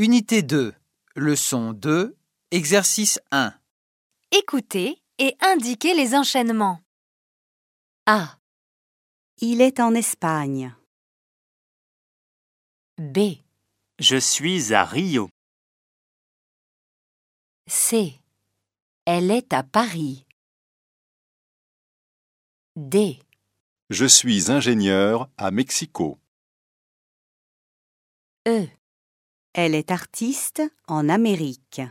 Unité 2, leçon 2, exercice 1. Écoutez et indiquez les enchaînements. A, Il est en Espagne. B, Je suis à Rio. C. Elle est à Paris. D. Je suis ingénieur à Mexico. E. Elle est artiste en Amérique.